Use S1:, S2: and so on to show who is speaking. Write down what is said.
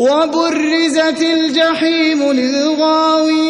S1: وبرزت الجحيم للغاوين.